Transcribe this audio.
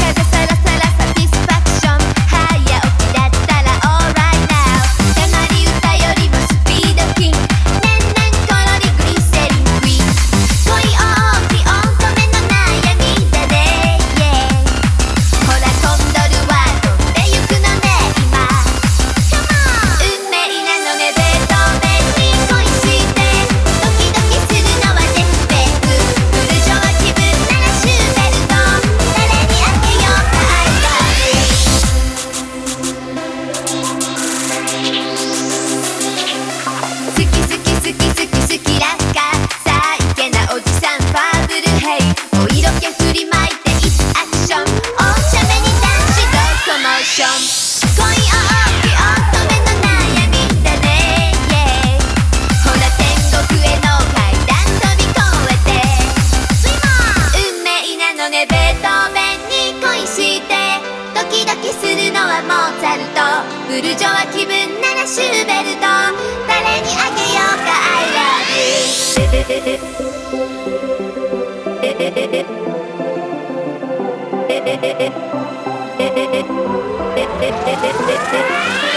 que te celas, te las にするのはモーツァルト。ブルジョは気分ならシューベルト。誰にあげようか I love you